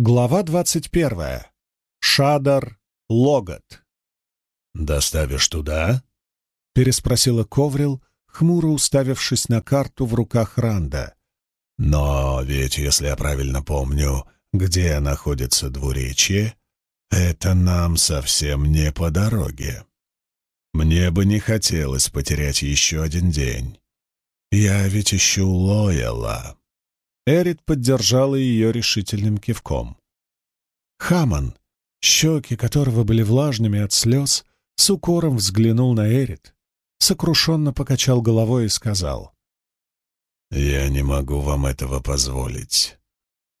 Глава двадцать первая. Шадар Логот. «Доставишь туда?» — переспросила Коврил, хмуро уставившись на карту в руках Ранда. «Но ведь, если я правильно помню, где находится двуречье, это нам совсем не по дороге. Мне бы не хотелось потерять еще один день. Я ведь ищу Лояла». Эрит поддержала ее решительным кивком. Хаман, щеки которого были влажными от слез, с укором взглянул на Эрит, сокрушенно покачал головой и сказал. «Я не могу вам этого позволить.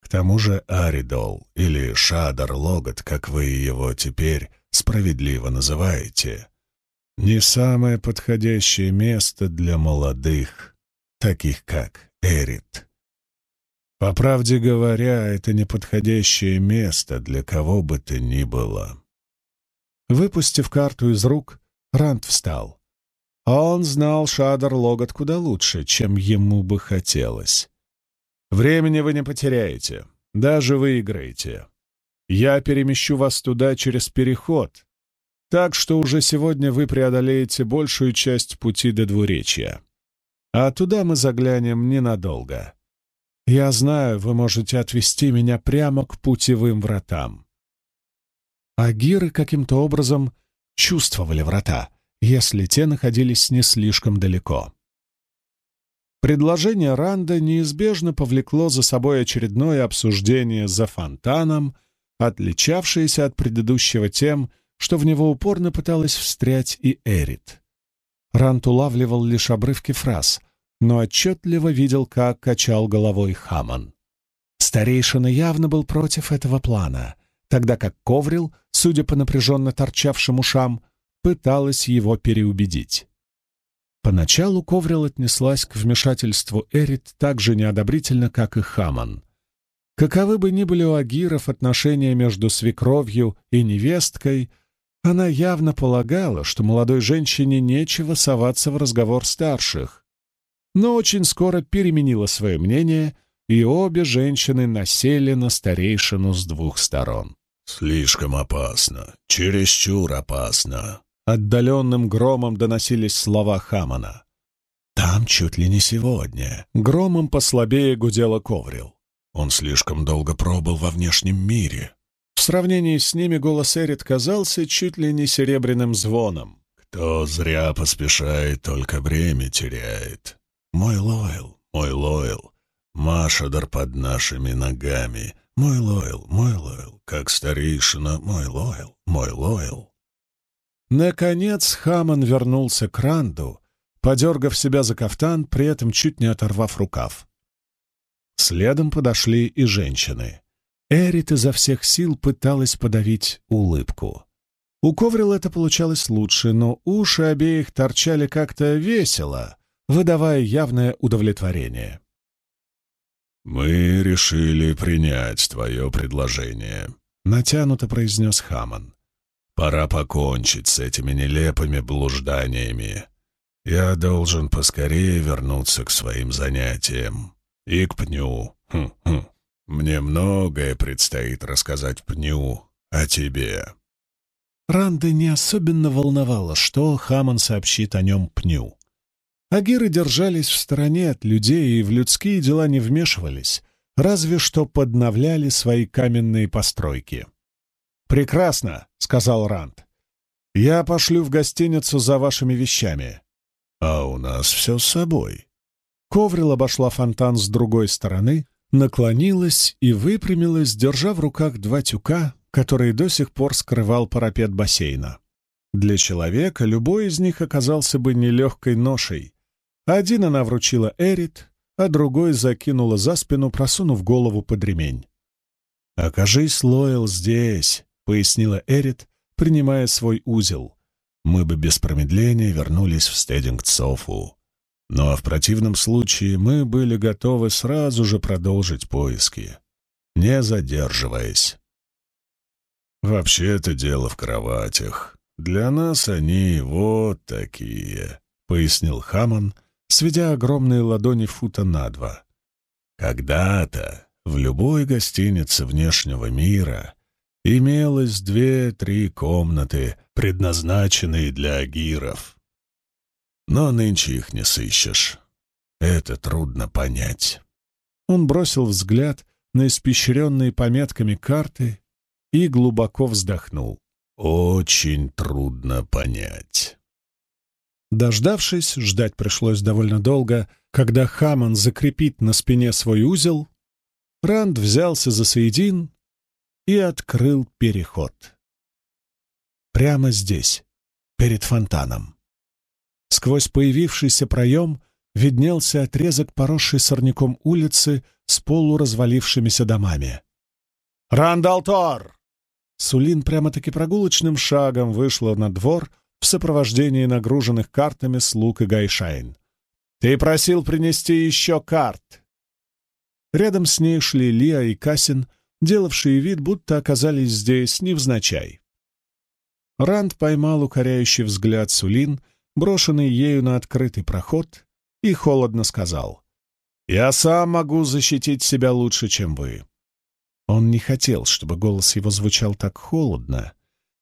К тому же Аридол, или Шадар Логот, как вы его теперь справедливо называете, не самое подходящее место для молодых, таких как Эрит. По правде говоря, это неподходящее место для кого бы то ни было. Выпустив карту из рук, Рант встал. Он знал Шадар Логот куда лучше, чем ему бы хотелось. «Времени вы не потеряете, даже выиграете. Я перемещу вас туда через переход, так что уже сегодня вы преодолеете большую часть пути до двуречья. А туда мы заглянем ненадолго». Я знаю, вы можете отвести меня прямо к путевым вратам. Агиры каким-то образом чувствовали врата, если те находились не слишком далеко. Предложение Ранда неизбежно повлекло за собой очередное обсуждение за фонтаном, отличавшееся от предыдущего тем, что в него упорно пыталась встрять и Эрит. Ранд улавливал лишь обрывки фраз, но отчетливо видел, как качал головой Хаман. Старейшина явно был против этого плана, тогда как Коврил, судя по напряженно торчавшим ушам, пыталась его переубедить. Поначалу Коврил отнеслась к вмешательству Эрит так же неодобрительно, как и Хаман. Каковы бы ни были у Агиров отношения между свекровью и невесткой, она явно полагала, что молодой женщине нечего соваться в разговор старших, но очень скоро переменила свое мнение, и обе женщины насели на старейшину с двух сторон. «Слишком опасно, чересчур опасно», — отдаленным громом доносились слова Хамана. «Там чуть ли не сегодня», — громом послабее гудела Коврил. «Он слишком долго пробыл во внешнем мире». В сравнении с ними голос Эрит казался чуть ли не серебряным звоном. «Кто зря поспешает, только время теряет», мой Лойл, мой Лойл, Машадар под нашими ногами. Мой Лойл, мой Лойл, как старейшина, мой Лойл, мой Лойл. Наконец Хаман вернулся к Ранду, подергав себя за кафтан, при этом чуть не оторвав рукав. Следом подошли и женщины. Эрит изо всех сил пыталась подавить улыбку. У Коврил это получалось лучше, но уши обеих торчали как-то весело, выдавая явное удовлетворение. «Мы решили принять твое предложение», — натянуто произнес Хаман. «Пора покончить с этими нелепыми блужданиями. Я должен поскорее вернуться к своим занятиям. И к Пню. Хм -хм. Мне многое предстоит рассказать Пню о тебе». Ранда не особенно волновало, что Хаман сообщит о нем Пню. Агиры держались в стороне от людей и в людские дела не вмешивались, разве что подновляли свои каменные постройки. «Прекрасно», — сказал Ранд. «Я пошлю в гостиницу за вашими вещами». «А у нас все с собой». Коврил обошла фонтан с другой стороны, наклонилась и выпрямилась, держа в руках два тюка, которые до сих пор скрывал парапет бассейна. Для человека любой из них оказался бы нелегкой ношей, один она вручила Эрит, а другой закинула за спину, просунув голову под ремень. «Окажись, Лоэл, здесь», — пояснила Эрит, принимая свой узел. «Мы бы без промедления вернулись в Стединг-Софу. Ну а в противном случае мы были готовы сразу же продолжить поиски, не задерживаясь». «Вообще-то дело в кроватях. Для нас они вот такие», — пояснил Хаман, — сведя огромные ладони фута на два. Когда-то, в любой гостинице внешнего мира имелось две-три комнаты, предназначенные для агиров. Но нынче их не сыщешь. Это трудно понять. Он бросил взгляд на испещренные пометками карты и глубоко вздохнул. Очень трудно понять. Дождавшись, ждать пришлось довольно долго, когда Хаман закрепит на спине свой узел, Ранд взялся за Саидин и открыл переход. Прямо здесь, перед фонтаном. Сквозь появившийся проем виднелся отрезок, поросший сорняком улицы с полуразвалившимися домами. «Ранд ал'Тор!» Сулин прямо-таки прогулочным шагом вышла на двор в сопровождении нагруженных картами слуг и гайшайн. «Ты просил принести еще карт!» Рядом с ней шли Лиа и Касин, делавшие вид, будто оказались здесь невзначай. Ранд поймал укоряющий взгляд Сулин, брошенный ею на открытый проход, и холодно сказал, «Я сам могу защитить себя лучше, чем вы». Он не хотел, чтобы голос его звучал так холодно,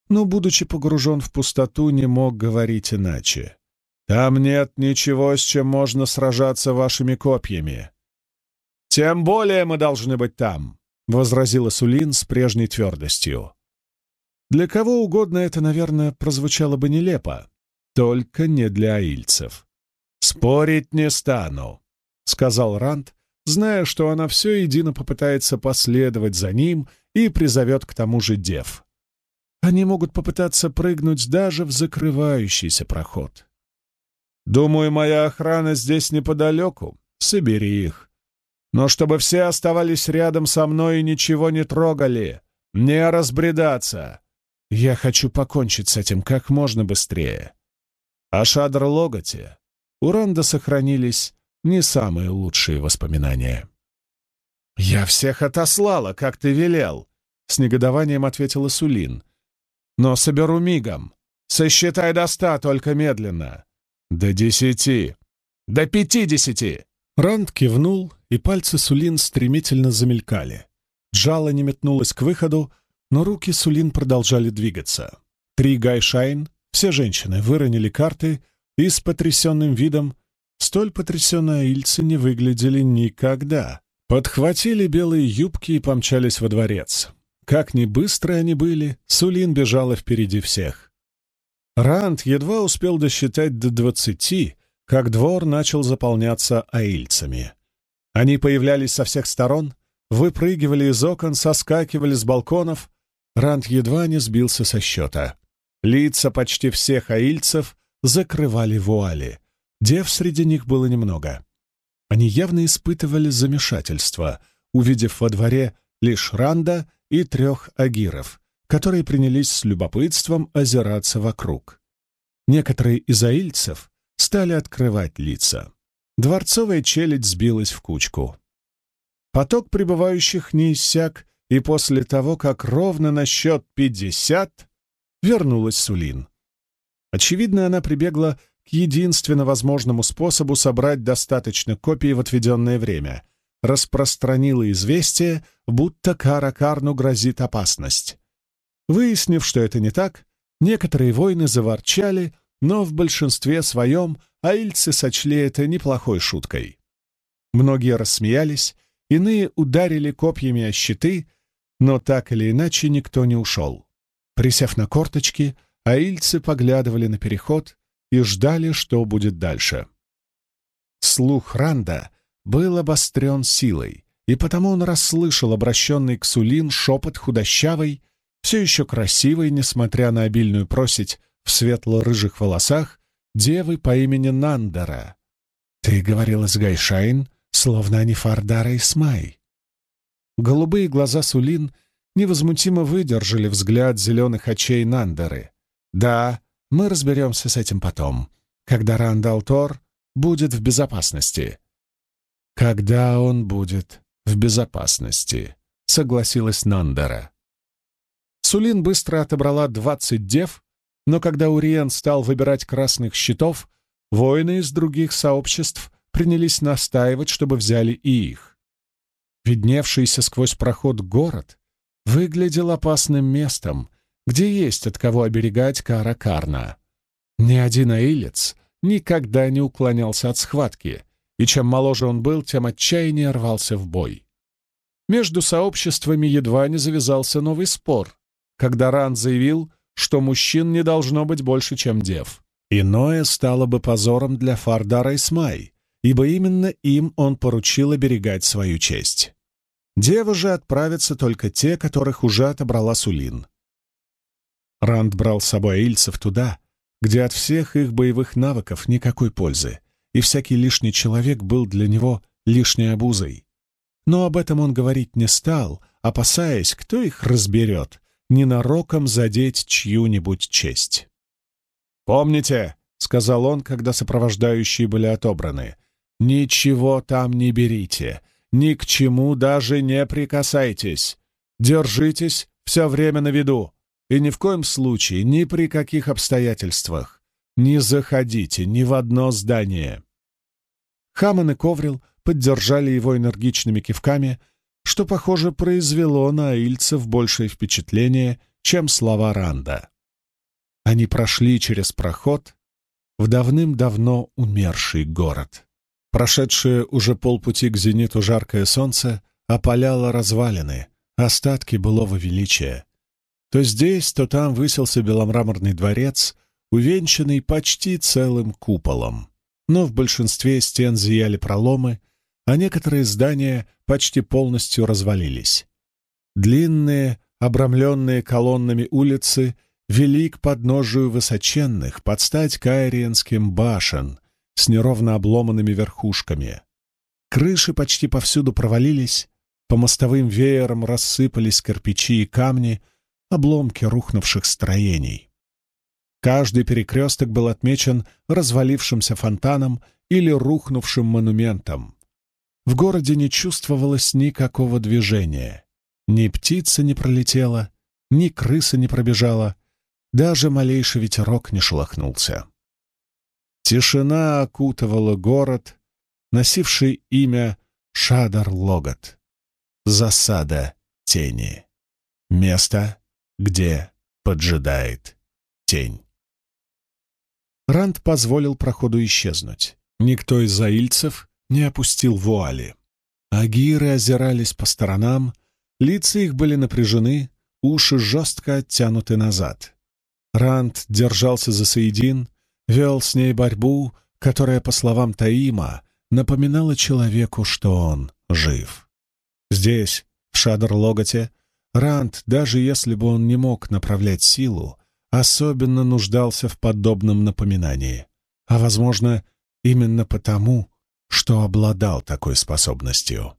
но, будучи погружен в пустоту, не мог говорить иначе. «Там нет ничего, с чем можно сражаться вашими копьями». «Тем более мы должны быть там», — возразила Сулин с прежней твердостью. Для кого угодно это, наверное, прозвучало бы нелепо, только не для аильцев. «Спорить не стану», — сказал Ранд, зная, что она все едино попытается последовать за ним и призовет к тому же дев. Они могут попытаться прыгнуть даже в закрывающийся проход. «Думаю, моя охрана здесь неподалеку. Собери их. Но чтобы все оставались рядом со мной и ничего не трогали, не разбредаться. Я хочу покончить с этим как можно быстрее». О Шадр-Логоте у Ранда сохранились не самые лучшие воспоминания. «Я всех отослала, как ты велел», — с негодованием ответила Сулин — но соберу мигом. Сосчитай до ста, только медленно. До десяти. До пятидесяти!» Ранд кивнул, и пальцы Сулин стремительно замелькали. Джала не метнулась к выходу, но руки Сулин продолжали двигаться. Три гайшайн, все женщины, выронили карты и с потрясенным видом, столь потрясенные ильцы не выглядели никогда, подхватили белые юбки и помчались во дворец. Как ни быстро они были, Сулин бежала впереди всех. Ранд едва успел досчитать до двадцати, как двор начал заполняться аильцами. Они появлялись со всех сторон, выпрыгивали из окон, соскакивали с балконов. Ранд едва не сбился со счета. Лица почти всех аильцев закрывали вуали. Дев среди них было немного. Они явно испытывали замешательство, увидев во дворе лишь Ранда и трех агиров, которые принялись с любопытством озираться вокруг. Некоторые из аильцев стали открывать лица. Дворцовая челядь сбилась в кучку. Поток прибывающих не иссяк, и после того, как ровно на счет пятьдесят вернулась Сулин. Очевидно, она прибегла к единственно возможному способу собрать достаточно копий в отведенное время — распространила известие, будто Каракарну грозит опасность. Выяснив, что это не так, некоторые воины заворчали, но в большинстве своем аильцы сочли это неплохой шуткой. Многие рассмеялись, иные ударили копьями о щиты, но так или иначе никто не ушел. Присев на корточки, аильцы поглядывали на переход и ждали, что будет дальше. Слух Ранда был обострен силой, и потому он расслышал обращенный к Сулин шепот худощавой, все еще красивой, несмотря на обильную проседь в светло-рыжих волосах, девы по имени Нандера. «Ты говорила с Гайшайн, словно они Фар Дарайс Май». Голубые глаза Сулин невозмутимо выдержали взгляд зеленых очей Нандеры. «Да, мы разберемся с этим потом, когда Рандалтор будет в безопасности. «Когда он будет в безопасности», — согласилась Нандера. Сулин быстро отобрала двадцать дев, но когда Уриен стал выбирать красных щитов, воины из других сообществ принялись настаивать, чтобы взяли и их. видневшийся сквозь проход город, выглядел опасным местом, где есть от кого оберегать Каракарна. Ни один аилец никогда не уклонялся от схватки, и чем моложе он был, тем отчаяннее рвался в бой. Между сообществами едва не завязался новый спор, когда Ран заявил, что мужчин не должно быть больше, чем дев. Иное стало бы позором для Фардара и Смай, ибо именно им он поручил оберегать свою честь. Девы же отправятся только те, которых уже отобрала Сулин. Ранд брал с собой ильцев туда, где от всех их боевых навыков никакой пользы, и всякий лишний человек был для него лишней обузой. Но об этом он говорить не стал, опасаясь, кто их разберет, ненароком задеть чью-нибудь честь. «Помните», — сказал он, когда сопровождающие были отобраны, — «ничего там не берите, ни к чему даже не прикасайтесь. Держитесь все время на виду, и ни в коем случае, ни при каких обстоятельствах не заходите ни в одно здание». Хаман и Коврил поддержали его энергичными кивками, что, похоже, произвело на аильцев большее впечатление, чем слова Ранда. Они прошли через проход в давным-давно умерший город. Прошедшее уже полпути к зениту жаркое солнце опаляло развалины, остатки былого величия. То здесь, то там высился беломраморный дворец, увенчанный почти целым куполом. Но в большинстве стен зияли проломы, а некоторые здания почти полностью развалились. Длинные, обрамленные колоннами улицы вели к подножию высоченных, под стать кайриенским башен с неровно обломанными верхушками. Крыши почти повсюду провалились, по мостовым веерам рассыпались кирпичи и камни, обломки рухнувших строений. Каждый перекресток был отмечен развалившимся фонтаном или рухнувшим монументом. В городе не чувствовалось никакого движения. Ни птица не пролетела, ни крыса не пробежала, даже малейший ветерок не шелохнулся. Тишина окутывала город, носивший имя Шадар-Логот. Засада тени. Место, где поджидает тень. Ранд позволил проходу исчезнуть. Никто из заильцев не опустил вуали. Агиры озирались по сторонам, лица их были напряжены, уши жестко оттянуты назад. Ранд держался за Саидин, вел с ней борьбу, которая, по словам Таима, напоминала человеку, что он жив. Здесь, в Шадр-Логоте, Ранд, даже если бы он не мог направлять силу, особенно нуждался в подобном напоминании. А, возможно, именно потому, что обладал такой способностью.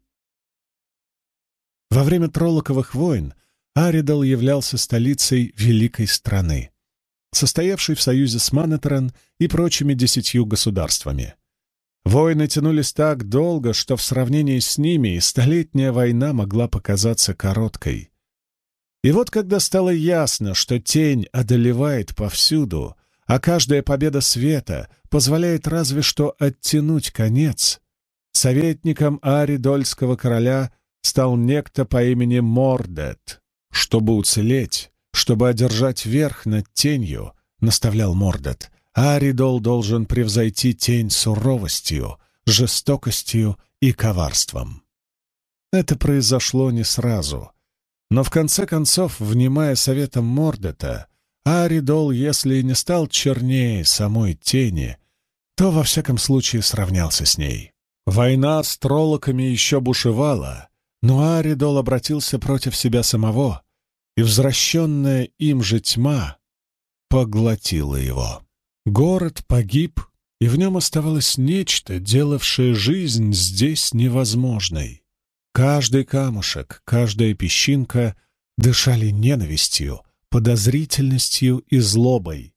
Во время Троллоковых войн Аридал являлся столицей великой страны, состоявшей в союзе с Манетерен и прочими десятью государствами. Войны тянулись так долго, что в сравнении с ними столетняя война могла показаться короткой. И вот когда стало ясно, что тень одолевает повсюду, а каждая победа света позволяет разве что оттянуть конец, советником Аридольского короля стал некто по имени Мордет. Чтобы уцелеть, чтобы одержать верх над тенью, наставлял Мордет, Аридол должен превзойти тень суровостью, жестокостью и коварством. Это произошло не сразу, но в конце концов, внимая советам Мордета, Аридол, если и не стал чернее самой тени, то во всяком случае сравнялся с ней. Война с троллоками еще бушевала, но Аридол обратился против себя самого, и возвращенная им же тьма поглотила его. Город погиб, и в нем оставалось нечто, делавшее жизнь здесь невозможной. Каждый камушек, каждая песчинка дышали ненавистью, подозрительностью и злобой.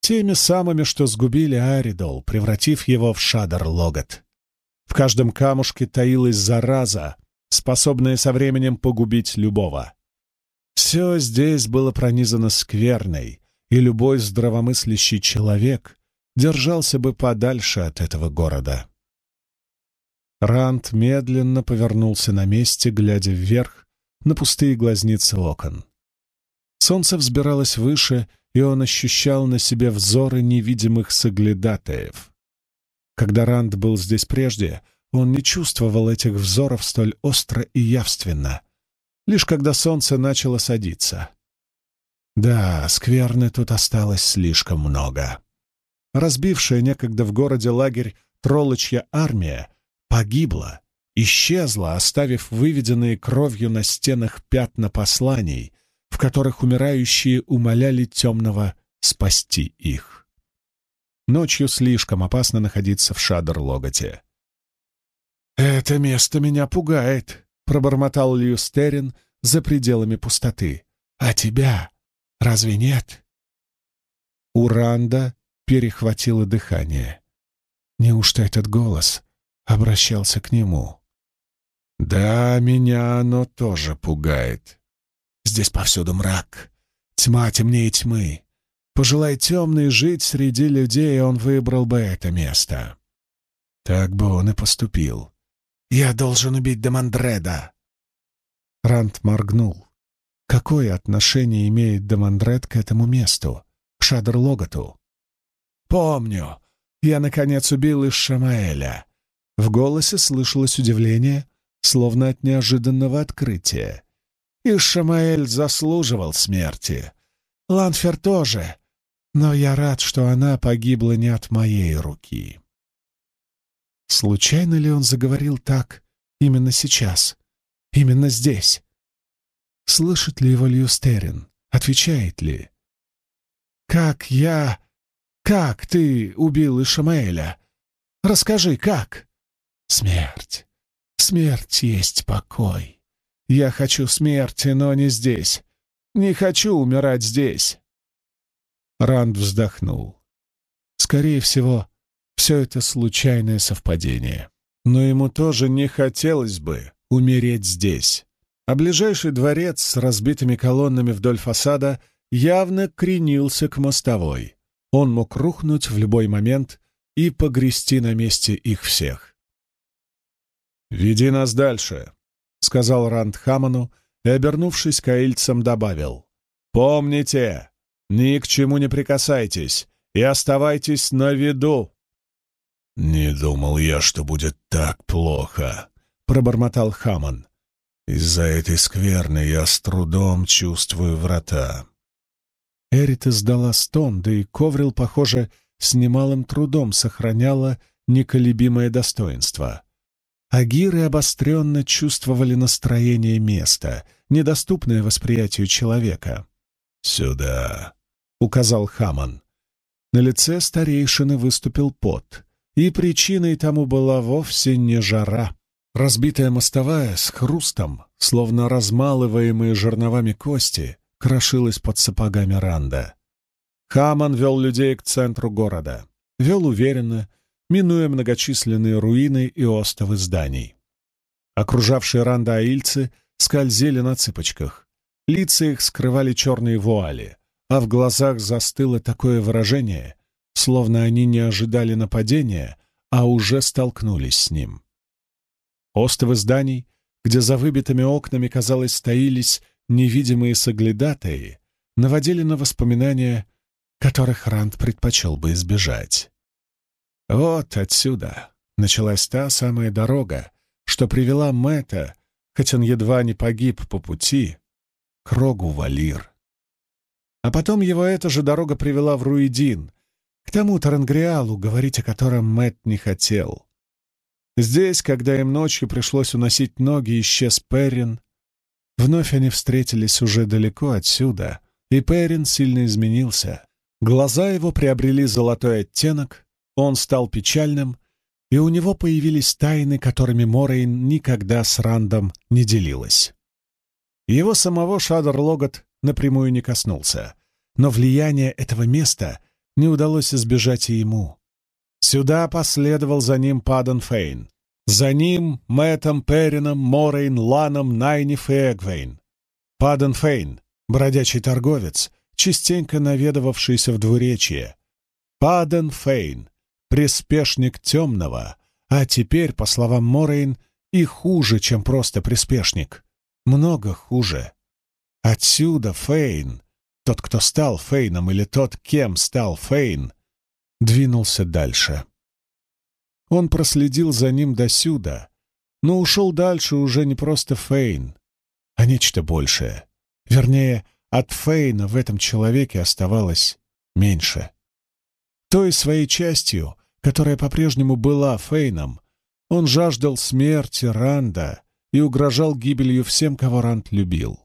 Теми самыми, что сгубили Аридол, превратив его в Шадар-Логот. В каждом камушке таилась зараза, способная со временем погубить любого. Все здесь было пронизано скверной, и любой здравомыслящий человек держался бы подальше от этого города. Ранд медленно повернулся на месте, глядя вверх на пустые глазницы окон. Солнце взбиралось выше, и он ощущал на себе взоры невидимых соглядатаев. Когда Ранд был здесь прежде, он не чувствовал этих взоров столь остро и явственно, лишь когда солнце начало садиться. Да, скверны тут осталось слишком много. Разбившая некогда в городе лагерь троллочья армия погибла, исчезла, оставив выведенные кровью на стенах пятна посланий, в которых умирающие умоляли темного спасти их. Ночью слишком опасно находиться в Шадер-Логоте. «Это место меня пугает», — пробормотал Льюстерин за пределами пустоты. «А тебя разве нет?» У Ранда перехватило дыхание. Неужто этот голос обращался к нему? «Да, меня оно тоже пугает. Здесь повсюду мрак, тьма темнее тьмы. Пожелай темный жить среди людей, он выбрал бы это место. Так бы он и поступил. «Я должен убить Демандреда!» Рант моргнул. Какое отношение имеет Демандред к этому месту, к Шадр-Логоту? «Помню. Я, наконец, убил Ишамаэля». В голосе слышалось удивление, словно от неожиданного открытия. Ишамаэль заслуживал смерти. Ланфер тоже. Но я рад, что она погибла не от моей руки. Случайно ли он заговорил так именно сейчас, именно здесь? Слышит ли его Льюстерин? Отвечает ли? «Как я... Как ты убил Ишамаэля? Расскажи, как?» «Смерть. Смерть есть покой. Я хочу смерти, но не здесь. Не хочу умирать здесь». Ранд вздохнул. Скорее всего, все это случайное совпадение. Но ему тоже не хотелось бы умереть здесь. А ближайший дворец с разбитыми колоннами вдоль фасада явно кренился к мостовой. Он мог рухнуть в любой момент и погрести на месте их всех. «Веди нас дальше», — сказал Ранд Хаману и, обернувшись к аильцам, добавил. «Помните, ни к чему не прикасайтесь и оставайтесь на виду». «Не думал я, что будет так плохо», — пробормотал Хаман. «Из-за этой скверны я с трудом чувствую врата». Эрит издала стон, да и Коврил, похоже, с немалым трудом сохраняла неколебимое достоинство. Агиры обостренно чувствовали настроение места, недоступное восприятию человека. «Сюда», — указал Хаман. На лице старейшины выступил пот и причиной тому была вовсе не жара. Разбитая мостовая с хрустом, словно размалываемые жерновами кости, крошилась под сапогами Ранда. Хаман вел людей к центру города. Вел уверенно, минуя многочисленные руины и остовы зданий. Окружавшие Ранда аильцы скользили на цыпочках. Лица их скрывали черные вуали, а в глазах застыло такое выражение, словно они не ожидали нападения, а уже столкнулись с ним. Остовы зданий, где за выбитыми окнами, казалось, стоились невидимые соглядатые, наводили на воспоминания, которых Ранд предпочел бы избежать. Вот отсюда началась та самая дорога, что привела Мэтта, хоть он едва не погиб по пути, к рогу Валир. А потом его эта же дорога привела в Руидин, к тому Тарангриалу, говорить о котором Мэт не хотел. Здесь, когда им ночью пришлось уносить ноги, исчез Перрин. Вновь они встретились уже далеко отсюда, и Перрин сильно изменился. Глаза его приобрели золотой оттенок, он стал печальным, и у него появились тайны, которыми Морейн никогда с Рандом не делилась. Его самого Шадар Логот напрямую не коснулся, но влияние этого места — не удалось избежать и ему. Сюда последовал за ним Падан Фейн. За ним Мэтом, Перрином, Морейн, Ланом, Найниф и Эгвейн. Падан Фейн, бродячий торговец, частенько наведывавшийся в двуречье. Падан Фейн, приспешник темного, а теперь, по словам Морейн, и хуже, чем просто приспешник. Много хуже. Отсюда Фейн, тот, кто стал Фейном, или тот, кем стал Фейн, двинулся дальше. Он проследил за ним досюда, но ушел дальше уже не просто Фейн, а нечто большее. Вернее, от Фейна в этом человеке оставалось меньше. Той своей частью, которая по-прежнему была Фейном, он жаждал смерти Ранда и угрожал гибелью всем, кого Ранд любил.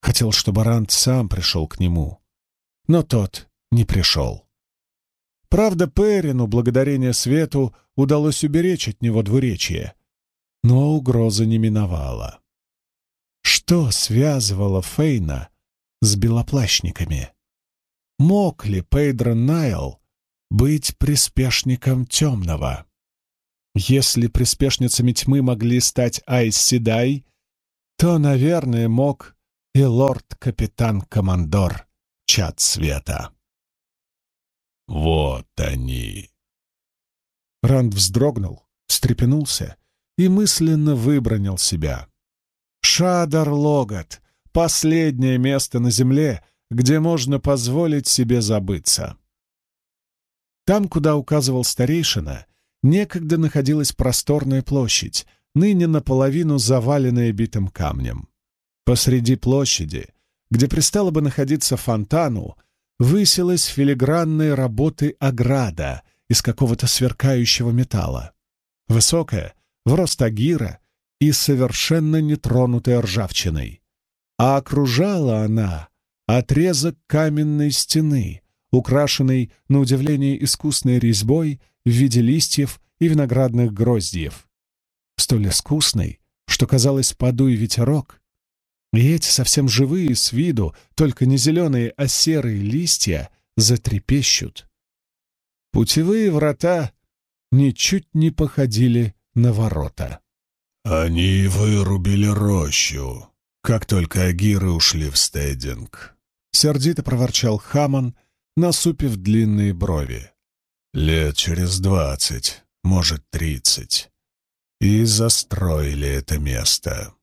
Хотел, чтобы Ранд сам пришел к нему, но тот не пришел. Правда, Перину, благодарение свету, удалось уберечь от него двуречье, но угроза не миновала. Что связывало Фейна с белоплащниками? Мог ли Пейдро Найл быть приспешником темного? Если приспешницами тьмы могли стать Айс Седай, то, наверное, мог и лорд-капитан-командор Чад Света. «Вот они!» Ранд вздрогнул, встрепенулся и мысленно выбронил себя. Шадар Логот — последнее место на земле, где можно позволить себе забыться. Там, куда указывал старейшина, некогда находилась просторная площадь, ныне наполовину заваленная битым камнем. Посреди площади, где пристало бы находиться фонтану, высилась филигранной работы ограда из какого-то сверкающего металла. Высокая, в рост агира и совершенно нетронутая ржавчиной. А окружала она отрезок каменной стены, украшенный, на удивление, искусной резьбой в виде листьев и виноградных гроздьев. Столь искусной, что, казалось, подуй ветерок, и эти совсем живые с виду, только не зеленые, а серые листья затрепещут. Путевые врата ничуть не походили на ворота. «Они вырубили рощу, как только агиры ушли в стейдинг», — сердито проворчал Хаман, насупив длинные брови. «Лет через двадцать, может, тридцать. И застроили это место».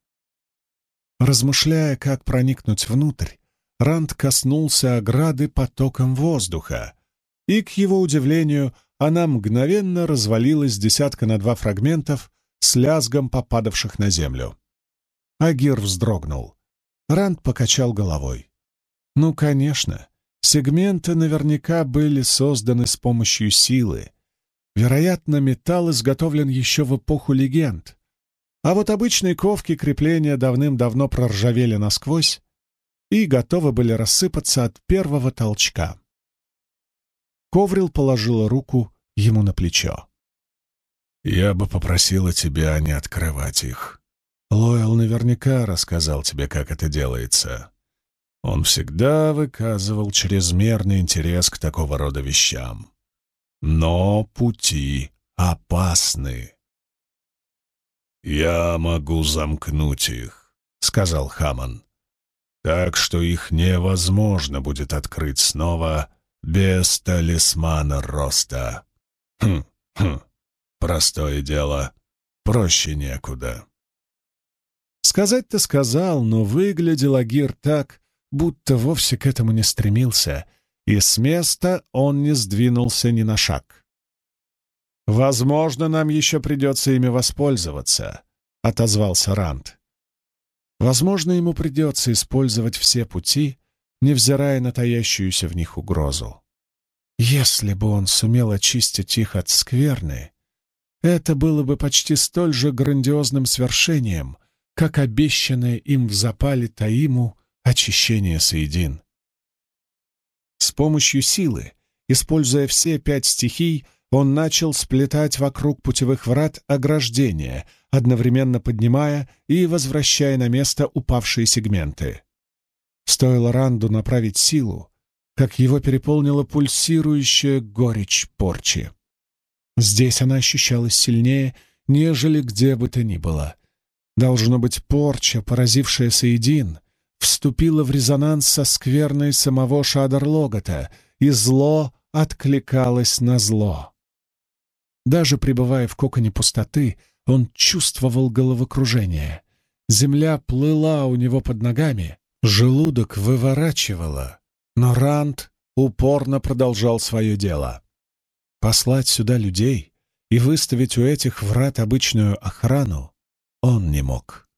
Размышляя, как проникнуть внутрь, Ранд коснулся ограды потоком воздуха, и, к его удивлению, она мгновенно развалилась десятка на два фрагментов с лязгом попадавших на землю. Агир вздрогнул. Ранд покачал головой. «Ну, конечно, сегменты наверняка были созданы с помощью силы. Вероятно, металл изготовлен еще в эпоху легенд, а вот обычные ковки крепления давным-давно проржавели насквозь и готовы были рассыпаться от первого толчка. Коврил положила руку ему на плечо. «Я бы попросила тебя не открывать их. Лойл наверняка рассказал тебе, как это делается. Он всегда выказывал чрезмерный интерес к такого рода вещам. Но пути опасны. «Я могу замкнуть их», — сказал Хаман. «Так что их невозможно будет открыть снова без талисмана роста. Хм, хм, простое дело, проще некуда». Сказать-то сказал, но выглядел Агир так, будто вовсе к этому не стремился, и с места он не сдвинулся ни на шаг. «Возможно, нам еще придется ими воспользоваться», — отозвался Ранд. «Возможно, ему придется использовать все пути, невзирая на таящуюся в них угрозу. Если бы он сумел очистить их от скверны, это было бы почти столь же грандиозным свершением, как обещанное им в запале Таиму очищение Соедин. С помощью силы, используя все пять стихий, он начал сплетать вокруг путевых врат ограждения, одновременно поднимая и возвращая на место упавшие сегменты. Стоило Ранду направить силу, как его переполнила пульсирующая горечь порчи. Здесь она ощущалась сильнее, нежели где бы то ни было. Должно быть, порча, поразившая Саидин, вступила в резонанс со скверной самого Шадар-Логота, и зло откликалось на зло. Даже пребывая в коконе пустоты, он чувствовал головокружение. Земля плыла у него под ногами, желудок выворачивало, но Ранд упорно продолжал свое дело. Послать сюда людей и выставить у этих врат обычную охрану он не мог.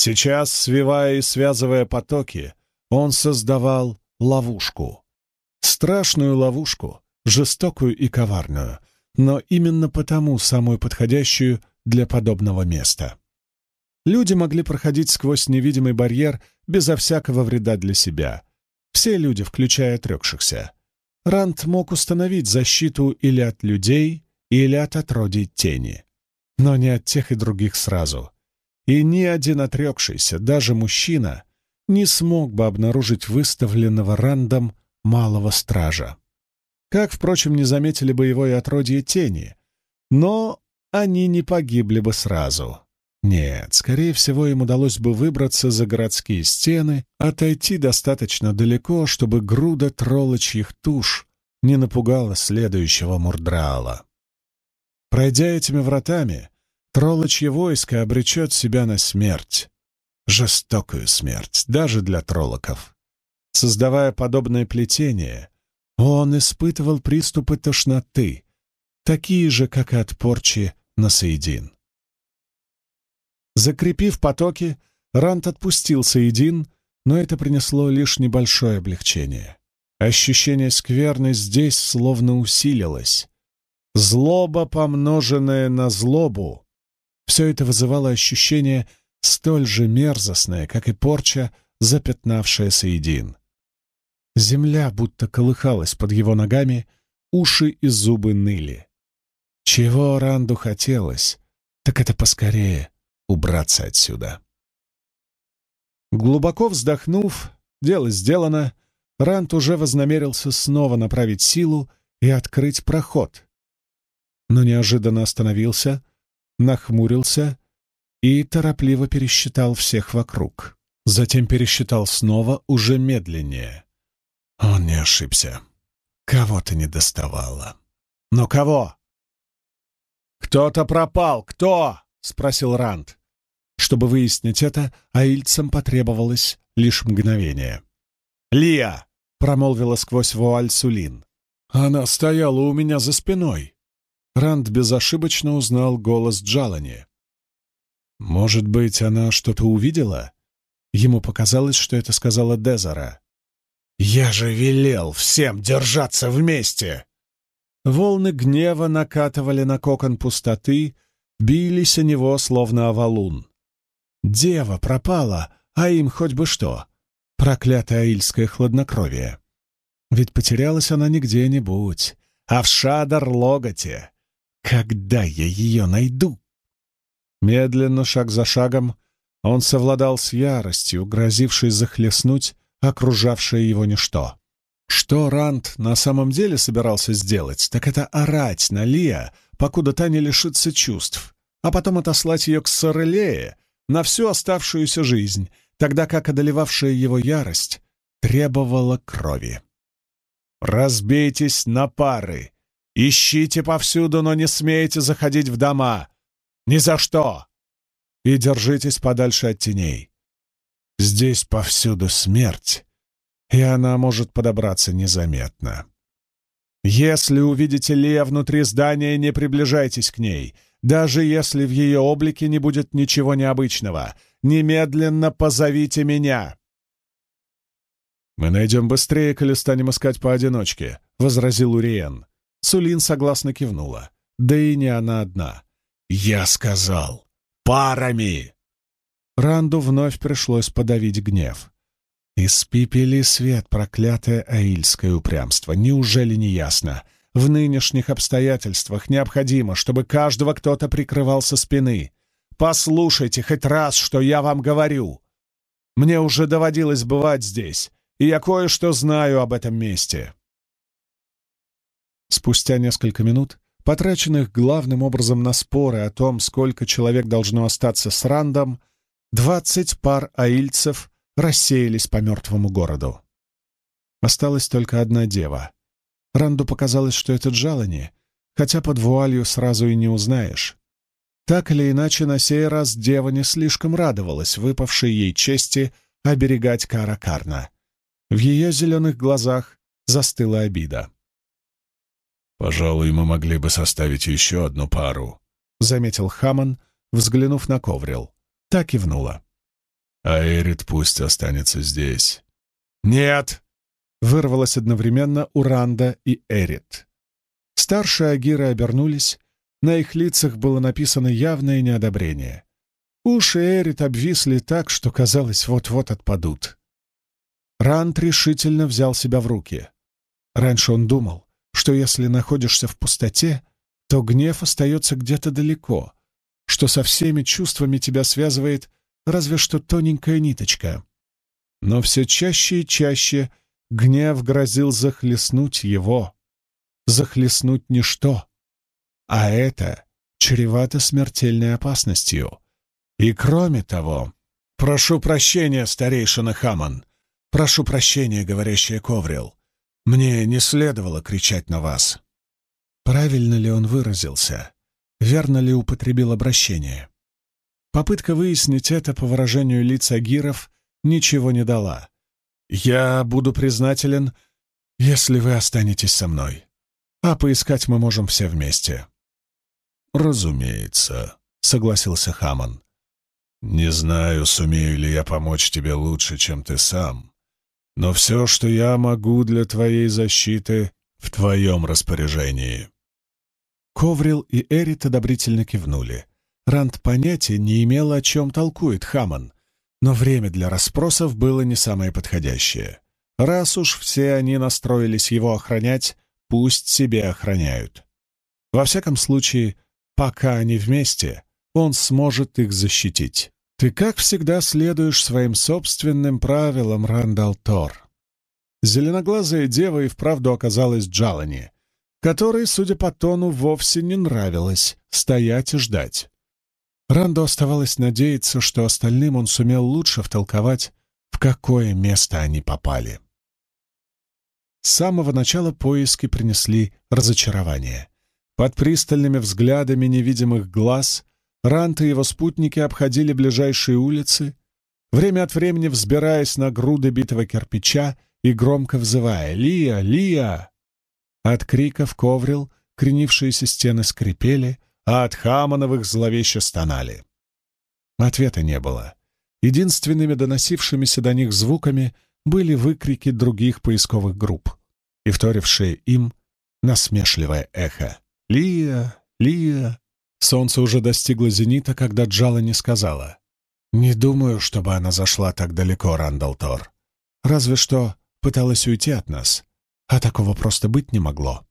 Сейчас, свивая и связывая потоки, он создавал ловушку. Страшную ловушку, жестокую и коварную, но именно потому самую подходящую для подобного места. Люди могли проходить сквозь невидимый барьер безо всякого вреда для себя. Все люди, включая отрекшихся. Рант мог установить защиту или от людей, или от отродий тени. Но не от тех и других сразу. И ни один отрекшийся, даже мужчина, не смог бы обнаружить выставленного Рандом малого стража. Как, впрочем, не заметили бы его и отродье тени. Но они не погибли бы сразу. Нет, скорее всего, им удалось бы выбраться за городские стены, отойти достаточно далеко, чтобы груда троллочьих туш не напугала следующего Мурдраала. Пройдя этими вратами, троллочье войско обречет себя на смерть. Жестокую смерть, даже для троллоков. Создавая подобное плетение, он испытывал приступы тошноты, такие же, как и от порчи на Саидин. Закрепив потоки, Рант отпустил Саидин, но это принесло лишь небольшое облегчение. Ощущение скверны здесь словно усилилось. Злоба, помноженная на злобу, все это вызывало ощущение столь же мерзостное, как и порча, запятнавшая Саидин. Земля будто колыхалась под его ногами, уши и зубы ныли. Чего Ранду хотелось, так это поскорее убраться отсюда. Глубоко вздохнув, дело сделано, Ранд уже вознамерился снова направить силу и открыть проход. Но неожиданно остановился, нахмурился и торопливо пересчитал всех вокруг. Затем пересчитал снова, уже медленнее. Он не ошибся. Кого-то не доставало. Но кого? «Кто-то пропал! Кто?» — спросил Ранд. Чтобы выяснить это, аильцам потребовалось лишь мгновение. «Лия!» — промолвила сквозь вуаль Сулин. «Она стояла у меня за спиной». Ранд безошибочно узнал голос Джалани. «Может быть, она что-то увидела?» Ему показалось, что это сказала Дезара. «Я же велел всем держаться вместе!» Волны гнева накатывали на кокон пустоты, бились о него, словно о валун. Дева пропала, а им хоть бы что. Проклятое аильское хладнокровие. Ведь потерялась она не где-нибудь, а в Шадар-Логоте. Когда я ее найду? Медленно, шаг за шагом, он совладал с яростью, грозившей захлестнуть окружавшее его ничто. Что Ранд на самом деле собирался сделать, так это орать на Лия, покуда та не лишится чувств, а потом отослать ее к Сорелее на всю оставшуюся жизнь, тогда как одолевавшая его ярость требовала крови. «Разбейтесь на пары! Ищите повсюду, но не смейте заходить в дома! Ни за что! И держитесь подальше от теней. Здесь повсюду смерть, и она может подобраться незаметно. Если увидите Лия внутри здания, не приближайтесь к ней, даже если в ее облике не будет ничего необычного. Немедленно позовите меня!» «Мы найдем быстрее, коли станем искать поодиночке», — возразил Уриен. Сулин согласно кивнула. Да и не она одна. «Я сказал, парами!» Ранду вновь пришлось подавить гнев. «Испепели свет, проклятое аильское упрямство. Неужели не ясно? В нынешних обстоятельствах необходимо, чтобы каждого кто-то прикрывал со спины. Послушайте хоть раз, что я вам говорю. Мне уже доводилось бывать здесь, и я кое-что знаю об этом месте». Спустя несколько минут, потраченных главным образом на споры о том, сколько человек должно остаться с Рандом, Двадцать пар аильцев рассеялись по мертвому городу. Осталась только одна дева. Ранду показалось, что это Джалани, хотя под вуалью сразу и не узнаешь. Так или иначе, на сей раз дева не слишком радовалась выпавшей ей чести оберегать Каракарна. В ее зеленых глазах застыла обида. «Пожалуй, мы могли бы составить еще одну пару», — заметил Хаман, взглянув на коврил. Так и внула. «А Эрит пусть останется здесь». «Нет!» — вырвалось одновременно Уранда и Эрит. Старшие Агиры обернулись, на их лицах было написано явное неодобрение. Уши Эрит обвисли так, что, казалось, вот-вот отпадут. Ранд решительно взял себя в руки. Раньше он думал, что если находишься в пустоте, то гнев остается где-то далеко, что со всеми чувствами тебя связывает разве что тоненькая ниточка. Но все чаще и чаще гнев грозил захлестнуть его, захлестнуть ничто, а это чревато смертельной опасностью. И кроме того, прошу прощения, старейшина Хаман, прошу прощения, говорящая Коврил, мне не следовало кричать на вас. Правильно ли он выразился? Верно ли употребил обращение? Попытка выяснить это по выражению лиц Агиров ничего не дала. «Я буду признателен, если вы останетесь со мной, а поискать мы можем все вместе». «Разумеется», — согласился Хаман. «Не знаю, сумею ли я помочь тебе лучше, чем ты сам, но все, что я могу для твоей защиты, в твоем распоряжении». Коврил и Эрит одобрительно кивнули. Ранд понятия не имела, о чем толкует Хаман, но время для расспросов было не самое подходящее. Раз уж все они настроились его охранять, пусть себе охраняют. Во всяком случае, Пока они вместе, он сможет их защитить. Ты, как всегда, следуешь своим собственным правилам, Рандал Тор. Зеленоглазая дева и вправду оказалась Джалани, которой, судя по тону, вовсе не нравилось стоять и ждать. Ранду оставалось надеяться, что остальным он сумел лучше втолковать, в какое место они попали. С самого начала поиски принесли разочарование. Под пристальными взглядами невидимых глаз Рант и его спутники обходили ближайшие улицы, время от времени взбираясь на груды битого кирпича и громко взывая «Лия! Лия!». От криков коврил кренившиеся стены скрипели, а от Хамановых зловеще стонали. Ответа не было. Единственными доносившимися до них звуками были выкрики других поисковых групп и вторившие им насмешливое эхо. «Лия! Лия!» Солнце уже достигло зенита, когда Джала не сказала. «Не думаю, чтобы она зашла так далеко, Рандалтор. Разве что пыталась уйти от нас, а такого просто быть не могло».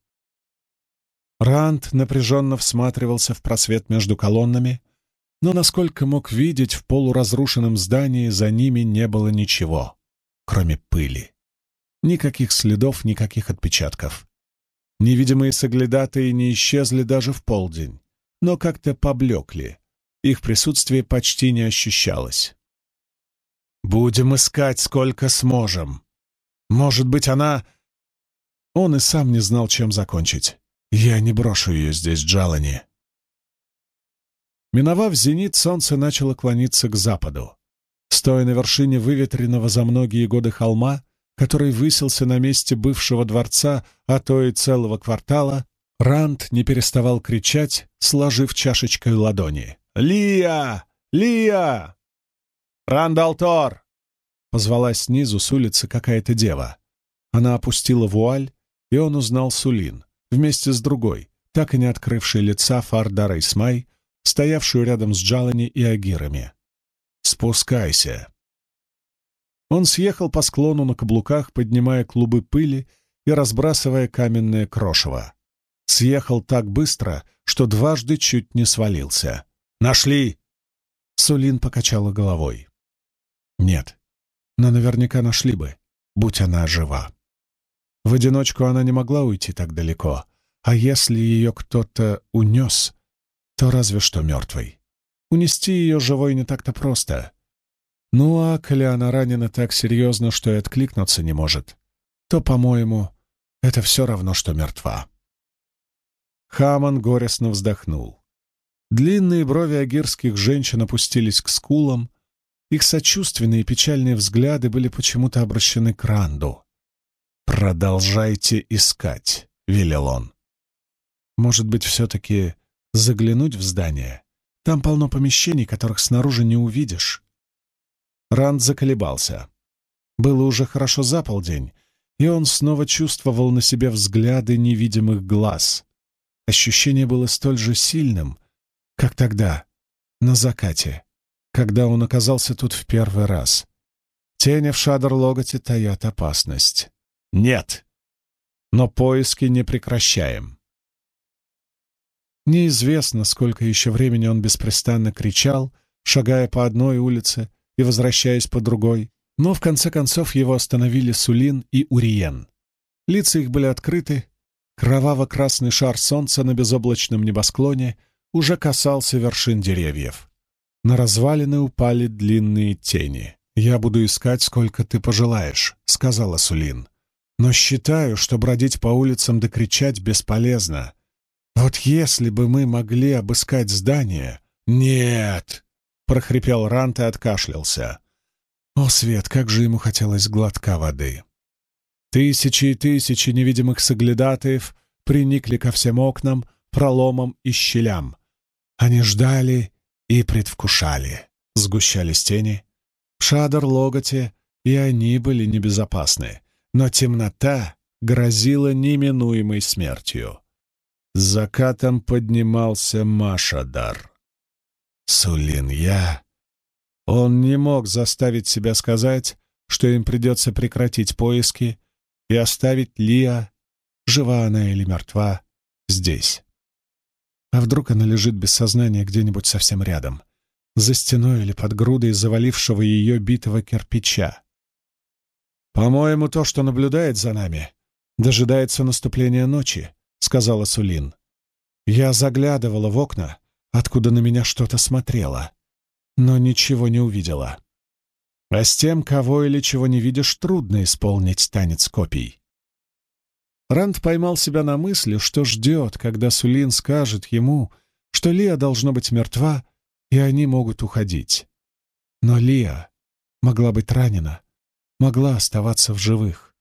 Ранд напряженно всматривался в просвет между колоннами, но, насколько мог видеть, в полуразрушенном здании за ними не было ничего, кроме пыли. Никаких следов, никаких отпечатков. Невидимые соглядатые не исчезли даже в полдень, но как-то поблекли. Их присутствие почти не ощущалось. «Будем искать, сколько сможем. Может быть, она...» Он и сам не знал, чем закончить. «Я не брошу ее здесь, Джалани». Миновав зенит, солнце начало клониться к западу. Стоя на вершине выветренного за многие годы холма, который высился на месте бывшего дворца, а то и целого квартала, Ранд не переставал кричать, сложив чашечкой ладони. «Лия! Лия!» «Рандалтор!» — позвала снизу с улицы какая-то дева. Она опустила вуаль, и он узнал Сулин, вместе с другой, так и не открывшей лица Фардара Исмай, стоявшую рядом с Джалани и Агирами. «Спускайся!» Он съехал по склону на каблуках, поднимая клубы пыли и разбрасывая каменное крошево. Съехал так быстро, что дважды чуть не свалился. «Нашли!» Сулин покачала головой. «Нет, но наверняка нашли бы, будь она жива. В одиночку она не могла уйти так далеко, а если ее кто-то унес, то разве что мертвый. Унести ее живой не так-то просто. Ну а коли она ранена так серьезно, что и откликнуться не может, то, по-моему, это все равно, что мертва. Хаман горестно вздохнул. Длинные брови агирских женщин опустились к скулам, их сочувственные и печальные взгляды были почему-то обращены к Ранду. «Продолжайте искать», — велел он. «Может быть, все-таки заглянуть в здание? Там полно помещений, которых снаружи не увидишь». Ранд заколебался. Было уже хорошо за полдень, и он снова чувствовал на себе взгляды невидимых глаз. Ощущение было столь же сильным, как тогда, на закате, когда он оказался тут в первый раз. Тени в Шадр-Логоте таят опасность. Нет. Но поиски не прекращаем. Неизвестно, сколько еще времени он беспрестанно кричал, шагая по одной улице и возвращаясь по другой, но в конце концов его остановили Сулин и Уриен. Лица их были открыты, кроваво-красный шар солнца на безоблачном небосклоне уже касался вершин деревьев. На развалины упали длинные тени. «Я буду искать, сколько ты пожелаешь», — сказала Сулин. «Но считаю, что бродить по улицам да кричать бесполезно. Вот если бы мы могли обыскать здание...» «Нет!» — прохрипел Рант и откашлялся. О, Свет, как же ему хотелось глотка воды! Тысячи и тысячи невидимых соглядатаев приникли ко всем окнам, проломам и щелям. Они ждали и предвкушали. Сгущались тени. В Шадр-Логоте и они были небезопасны, но темнота грозила неминуемой смертью. С закатом поднимался Машадар. «Сулин, я...» Он не мог заставить себя сказать, что им придется прекратить поиски и оставить Лия, жива она или мертва, здесь. А вдруг она лежит без сознания где-нибудь совсем рядом, за стеной или под грудой завалившего ее битого кирпича? «По-моему, то, что наблюдает за нами, дожидается наступления ночи», — сказала Сулин. «Я заглядывала в окна, откуда на меня что-то смотрело но ничего не увидела. А с тем, кого или чего не видишь, трудно исполнить танец копий. Ранд поймал себя на мысли, что ждет, когда Сулин скажет ему, что Лия должна быть мертва, и они могут уходить. Но Лия могла быть ранена, могла оставаться в живых.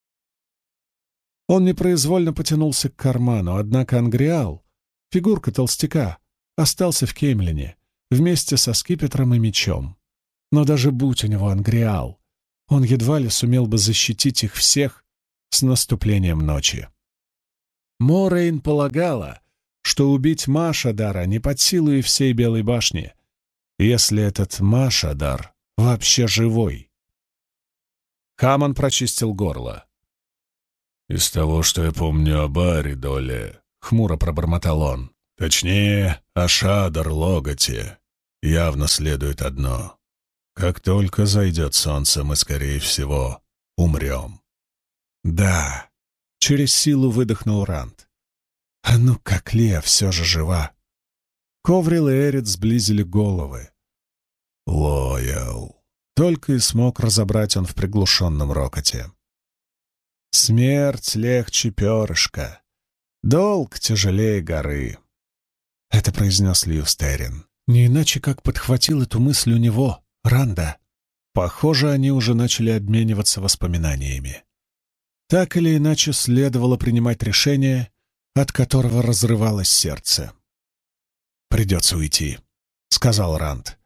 Он непроизвольно потянулся к карману, однако Ангриал, фигурка толстяка, остался в Кемлине, вместе со скипетром и мечом. Но даже будь у него Ангриал, он едва ли сумел бы защитить их всех с наступлением ночи. Морейн полагала, что убить Машадара не под силу и всей Белой башни, если этот Машадар вообще живой. Хаман прочистил горло. «Из того, что я помню об Аридоле», — хмуро пробормотал он, Точнее, о Шадар-Логоте. Явно следует одно. Как только зайдет солнце, мы, скорее всего, умрем. Да, через силу выдохнул Ранд. А ну как Лия все же жива. Коврил и Эрит сблизили головы. Лоял. Только и смог разобрать он в приглушенном рокоте. Смерть легче перышка. Долг тяжелее горы. — это произнес Льюстерин. Не иначе, как подхватил эту мысль у него, Ранда. Похоже, они уже начали обмениваться воспоминаниями. Так или иначе, следовало принимать решение, от которого разрывалось сердце. «Придется уйти», — сказал Ранд.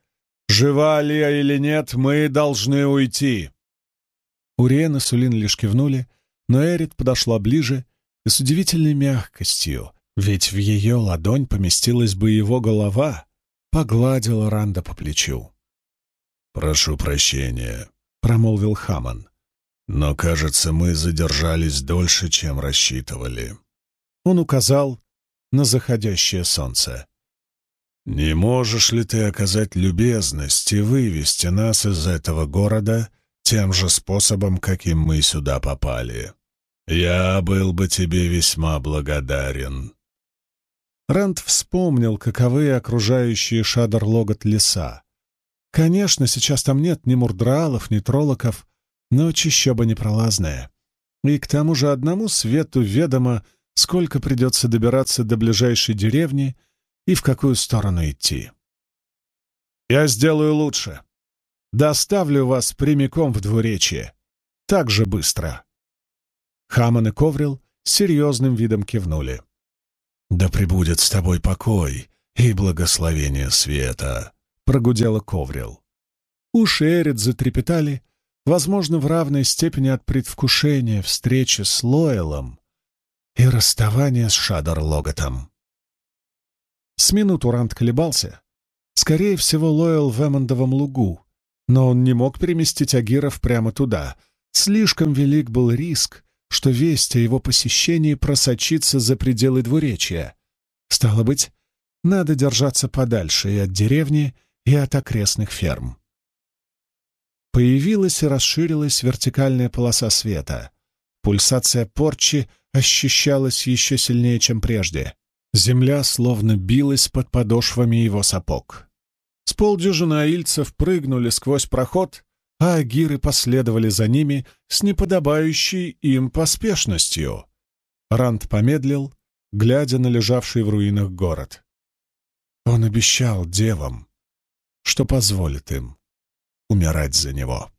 «Жива Лия или нет, мы должны уйти». Уриен и Сулин лишь кивнули, но Эрит подошла ближе и с удивительной мягкостью, ведь в ее ладонь поместилась бы его голова, погладила Ранда по плечу. «Прошу прощения», — промолвил Хаман. «Но, кажется, мы задержались дольше, чем рассчитывали». Он указал на заходящее солнце. «Не можешь ли ты оказать любезность и вывести нас из этого города тем же способом, каким мы сюда попали? Я был бы тебе весьма благодарен». Рэнд вспомнил, каковы окружающие Шадр-Логот леса. Конечно, сейчас там нет ни мурдралов, ни троллоков, но чищоба непролазная. И к тому же одному свету ведомо, сколько придется добираться до ближайшей деревни и в какую сторону идти. «Я сделаю лучше. Доставлю вас прямиком в двуречье. Так же быстро». Хаман и Коврил серьезным видом кивнули. «Да пребудет с тобой покой и благословение света», — прогудела Коврил. Уши Эрит затрепетали, возможно, в равной степени от предвкушения встречи с Лоэлом и расставания с Шадар-Логотом. С минуту Ранд колебался. Скорее всего, Лоэл в Эммондовом лугу, но он не мог переместить Агиров прямо туда. Слишком велик был риск, что весть о его посещении просочится за пределы двуречья. Стало быть, надо держаться подальше и от деревни, и от окрестных ферм. Появилась и расширилась вертикальная полоса света. Пульсация порчи ощущалась еще сильнее, чем прежде. Земля словно билась под подошвами его сапог. С полдюжины аильцев прыгнули сквозь проход, а агиры последовали за ними с неподобающей им поспешностью. Ранд помедлил, глядя на лежавший в руинах город. Он обещал девам, что позволит им умирать за него.